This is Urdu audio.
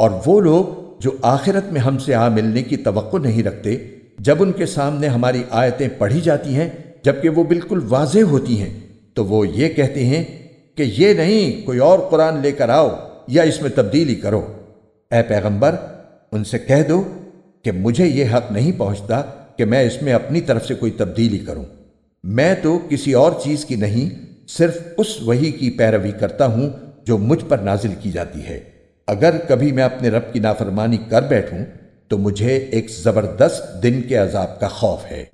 اور وہ لوگ جو آخرت میں ہم سے آ ملنے کی توقع نہیں رکھتے، جب ان کے سامنے ہماری آیتیں پڑھی جاتی ہیں، جبکہ وہ بالکل واضح ہوتی ہیں، تو وہ یہ کہتے ہیں کہ یہ نہیں، کوئی اور قرآن لے کر آؤ یا اس میں تبدیلی کرو۔ اے پیغمبر، ان سے کہہ دو کہ مجھے یہ حق نہیں پہنچتا کہ میں اس میں اپنی طرف سے کوئی تبدیلی کروں۔ میں تو کسی اور چیز کی نہیں، صرف اس وہی کی پیروی کرتا ہوں جو مجھ پر نازل کی جاتی ہے۔ اگر کبھی میں اپنے رب کی نافرمانی کر بیٹھوں تو مجھے ایک زبردست دن کے عذاب کا خوف ہے۔